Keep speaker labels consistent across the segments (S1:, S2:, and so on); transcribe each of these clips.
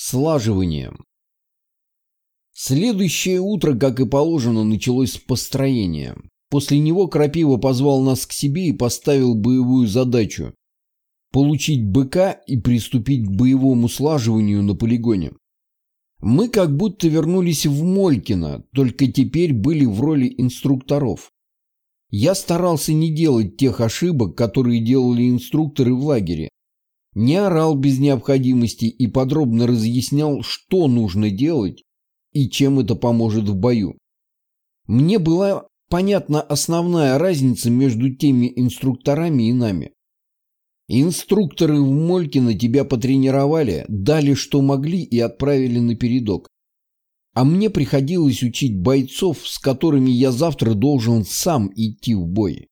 S1: Слаживание. Следующее утро, как и положено, началось с построения. После него Крапива позвал нас к себе и поставил боевую задачу – получить быка и приступить к боевому слаживанию на полигоне. Мы как будто вернулись в Молькино, только теперь были в роли инструкторов. Я старался не делать тех ошибок, которые делали инструкторы в лагере, не орал без необходимости и подробно разъяснял, что нужно делать и чем это поможет в бою. Мне была понятна основная разница между теми инструкторами и нами. Инструкторы в Молькино тебя потренировали, дали что могли и отправили на передок. А мне приходилось учить бойцов, с которыми я завтра должен сам идти в бой.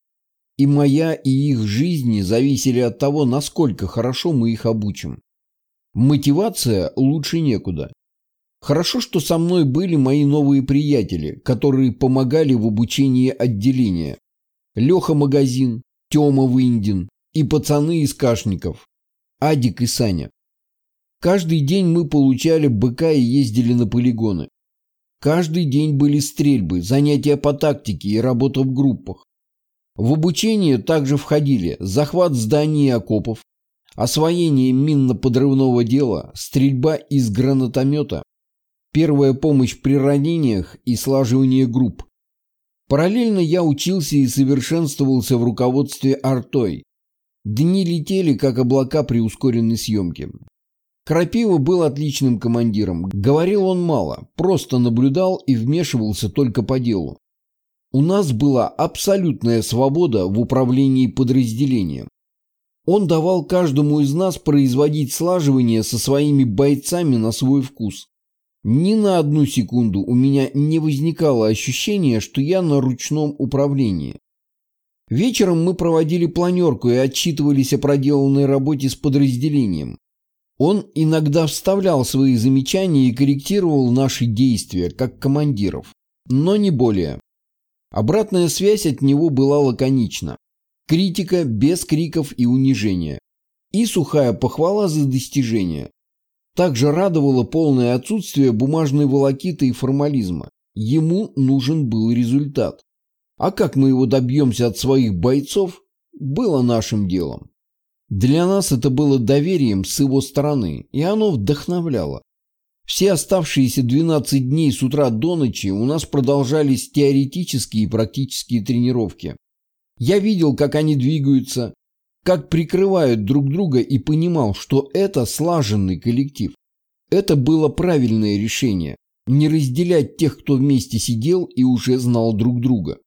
S1: И моя, и их жизни зависели от того, насколько хорошо мы их обучим. Мотивация лучше некуда. Хорошо, что со мной были мои новые приятели, которые помогали в обучении отделения. Леха Магазин, Тёма Виндин и пацаны из Кашников, Адик и Саня. Каждый день мы получали быка и ездили на полигоны. Каждый день были стрельбы, занятия по тактике и работа в группах. В обучение также входили захват зданий и окопов, освоение минно-подрывного дела, стрельба из гранатомета, первая помощь при ранениях и слаживание групп. Параллельно я учился и совершенствовался в руководстве артой. Дни летели, как облака при ускоренной съемке. Крапива был отличным командиром. Говорил он мало, просто наблюдал и вмешивался только по делу. У нас была абсолютная свобода в управлении подразделением. Он давал каждому из нас производить слаживание со своими бойцами на свой вкус. Ни на одну секунду у меня не возникало ощущения, что я на ручном управлении. Вечером мы проводили планерку и отчитывались о проделанной работе с подразделением. Он иногда вставлял свои замечания и корректировал наши действия, как командиров. Но не более. Обратная связь от него была лаконична. Критика без криков и унижения. И сухая похвала за достижения. Также радовало полное отсутствие бумажной волокиты и формализма. Ему нужен был результат. А как мы его добьемся от своих бойцов, было нашим делом. Для нас это было доверием с его стороны, и оно вдохновляло. Все оставшиеся 12 дней с утра до ночи у нас продолжались теоретические и практические тренировки. Я видел, как они двигаются, как прикрывают друг друга и понимал, что это слаженный коллектив. Это было правильное решение – не разделять тех, кто вместе сидел и уже знал друг друга.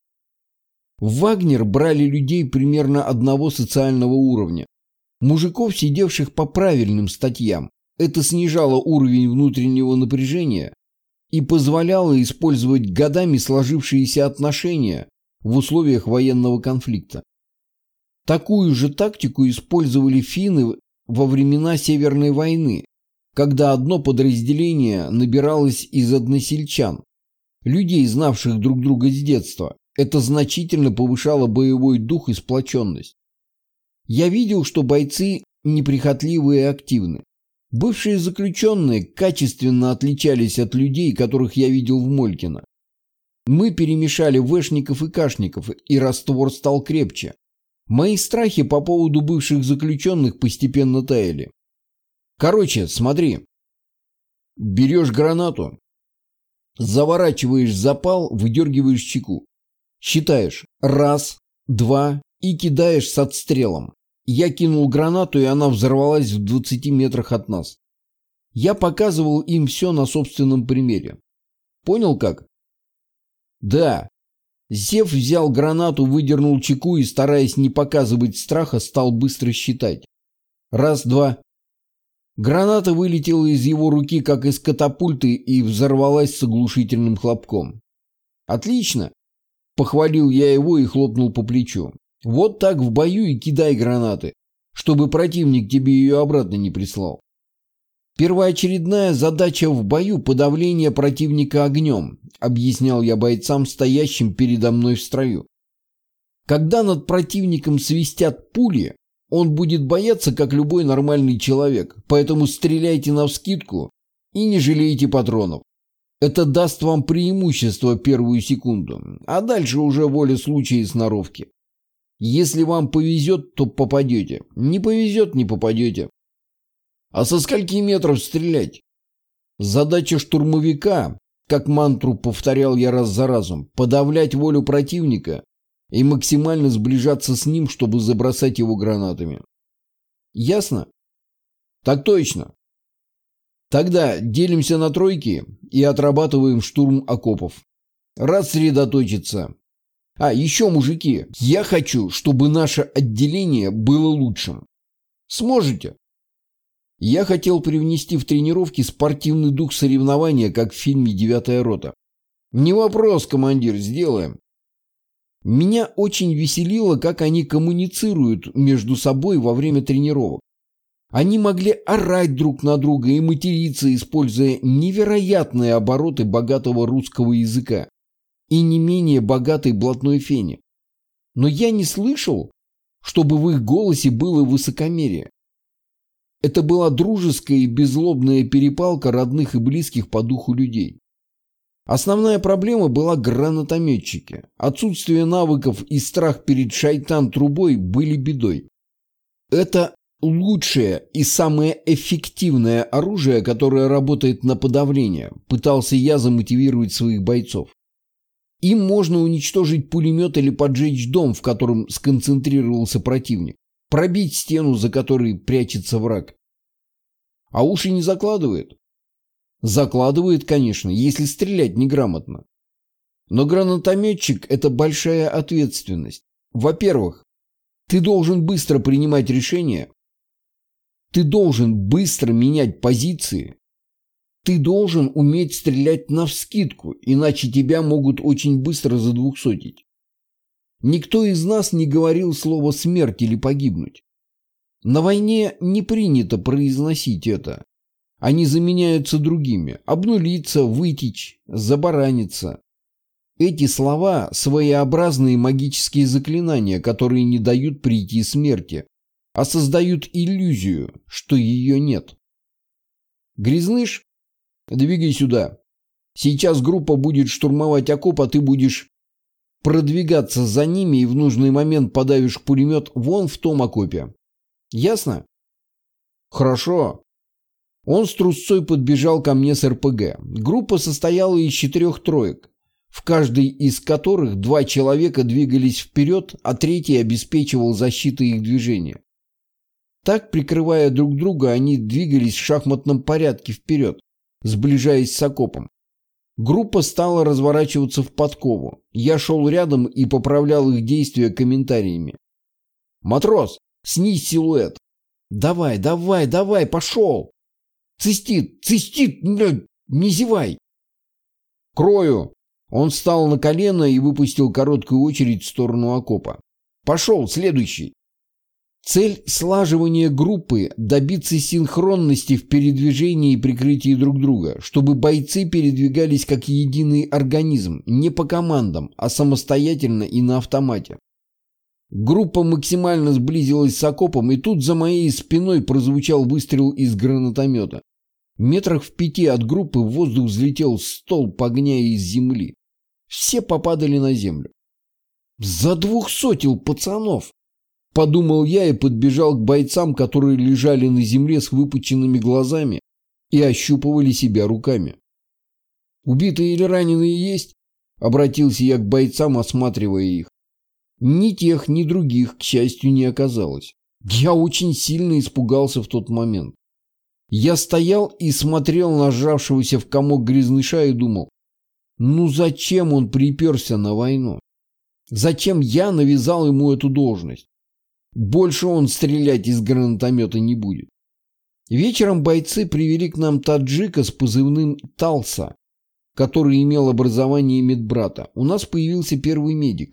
S1: В Вагнер брали людей примерно одного социального уровня. Мужиков, сидевших по правильным статьям, это снижало уровень внутреннего напряжения и позволяло использовать годами сложившиеся отношения в условиях военного конфликта. Такую же тактику использовали финны во времена Северной войны, когда одно подразделение набиралось из односельчан, людей, знавших друг друга с детства. Это значительно повышало боевой дух и сплоченность. Я видел, что бойцы неприхотливы и активны. Бывшие заключенные качественно отличались от людей, которых я видел в Молькино. Мы перемешали вэшников и кашников, и раствор стал крепче. Мои страхи по поводу бывших заключенных постепенно таяли. Короче, смотри. Берешь гранату, заворачиваешь запал, выдергиваешь чеку. Считаешь раз, два и кидаешь с отстрелом. Я кинул гранату, и она взорвалась в 20 метрах от нас. Я показывал им все на собственном примере. Понял как? Да. Зев взял гранату, выдернул чеку и, стараясь не показывать страха, стал быстро считать. Раз, два. Граната вылетела из его руки, как из катапульты, и взорвалась с оглушительным хлопком. «Отлично!» – похвалил я его и хлопнул по плечу. Вот так в бою и кидай гранаты, чтобы противник тебе ее обратно не прислал. Первоочередная задача в бою – подавление противника огнем, объяснял я бойцам, стоящим передо мной в строю. Когда над противником свистят пули, он будет бояться, как любой нормальный человек, поэтому стреляйте навскидку И не жалейте патронов. Это даст вам преимущество первую секунду, а дальше уже воля случая и сноровки. Если вам повезет, то попадете. Не повезет, не попадете. А со скольки метров стрелять? Задача штурмовика, как мантру повторял я раз за разом, подавлять волю противника и максимально сближаться с ним, чтобы забросать его гранатами. Ясно? Так точно. Тогда делимся на тройки и отрабатываем штурм окопов. Рассредоточиться. А, еще, мужики, я хочу, чтобы наше отделение было лучшим. Сможете? Я хотел привнести в тренировки спортивный дух соревнования, как в фильме «Девятая рота». Не вопрос, командир, сделаем. Меня очень веселило, как они коммуницируют между собой во время тренировок. Они могли орать друг на друга и материться, используя невероятные обороты богатого русского языка и не менее богатой блатной фени. Но я не слышал, чтобы в их голосе было высокомерие. Это была дружеская и беззлобная перепалка родных и близких по духу людей. Основная проблема была гранатометчики. Отсутствие навыков и страх перед шайтан-трубой были бедой. Это лучшее и самое эффективное оружие, которое работает на подавление, пытался я замотивировать своих бойцов. Им можно уничтожить пулемет или поджечь дом, в котором сконцентрировался противник, пробить стену, за которой прячется враг. А уши не закладывает? Закладывает, конечно, если стрелять неграмотно. Но гранатометчик – это большая ответственность. Во-первых, ты должен быстро принимать решения, ты должен быстро менять позиции. Ты должен уметь стрелять навскидку, иначе тебя могут очень быстро задвухсотить. Никто из нас не говорил слово «смерть» или «погибнуть». На войне не принято произносить это. Они заменяются другими. Обнулиться, вытечь, забараниться. Эти слова – своеобразные магические заклинания, которые не дают прийти смерти, а создают иллюзию, что ее нет. Грязныш, двигай сюда. Сейчас группа будет штурмовать окоп, а ты будешь продвигаться за ними и в нужный момент подавишь пулемет вон в том окопе. Ясно? Хорошо. Он с трусцой подбежал ко мне с РПГ. Группа состояла из четырех троек, в каждой из которых два человека двигались вперед, а третий обеспечивал защиту их движения. Так, прикрывая друг друга, они двигались в шахматном порядке вперед, сближаясь с окопом. Группа стала разворачиваться в подкову. Я шел рядом и поправлял их действия комментариями. «Матрос, снизь силуэт!» «Давай, давай, давай, пошел!» «Цистит, цистит, не зевай!» «Крою!» Он встал на колено и выпустил короткую очередь в сторону окопа. «Пошел, следующий!» Цель слаживания группы – добиться синхронности в передвижении и прикрытии друг друга, чтобы бойцы передвигались как единый организм, не по командам, а самостоятельно и на автомате. Группа максимально сблизилась с окопом, и тут за моей спиной прозвучал выстрел из гранатомета. Метрах в пяти от группы в воздух взлетел столб огня из земли. Все попадали на землю. За двухсотил пацанов! Подумал я и подбежал к бойцам, которые лежали на земле с выпученными глазами и ощупывали себя руками. «Убитые или раненые есть?» Обратился я к бойцам, осматривая их. Ни тех, ни других, к счастью, не оказалось. Я очень сильно испугался в тот момент. Я стоял и смотрел на сжавшегося в комок грязныша и думал, ну зачем он приперся на войну? Зачем я навязал ему эту должность? Больше он стрелять из гранатомета не будет. Вечером бойцы привели к нам таджика с позывным «Талса», который имел образование медбрата. У нас появился первый медик,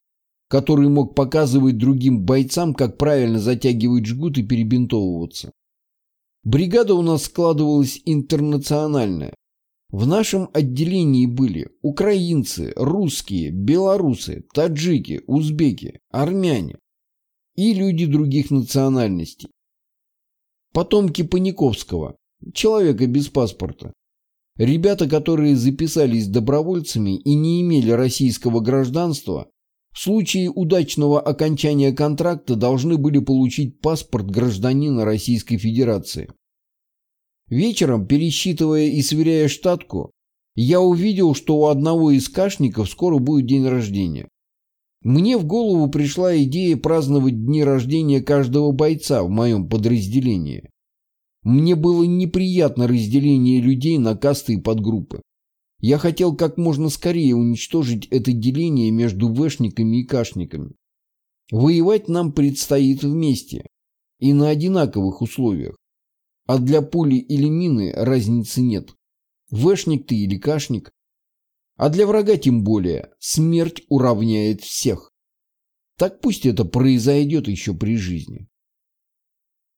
S1: который мог показывать другим бойцам, как правильно затягивать жгут и перебинтовываться. Бригада у нас складывалась интернациональная. В нашем отделении были украинцы, русские, белорусы, таджики, узбеки, армяне, и люди других национальностей. Потомки Паниковского, человека без паспорта. Ребята, которые записались добровольцами и не имели российского гражданства, в случае удачного окончания контракта должны были получить паспорт гражданина Российской Федерации. Вечером, пересчитывая и сверяя штатку, я увидел, что у одного из кашников скоро будет день рождения. Мне в голову пришла идея праздновать дни рождения каждого бойца в моем подразделении. Мне было неприятно разделение людей на касты и подгруппы. Я хотел как можно скорее уничтожить это деление между вэшниками и кашниками. Воевать нам предстоит вместе и на одинаковых условиях. А для пули или мины разницы нет. Вэшник ты или кашник. А для врага тем более смерть уравняет всех. Так пусть это произойдет еще при жизни.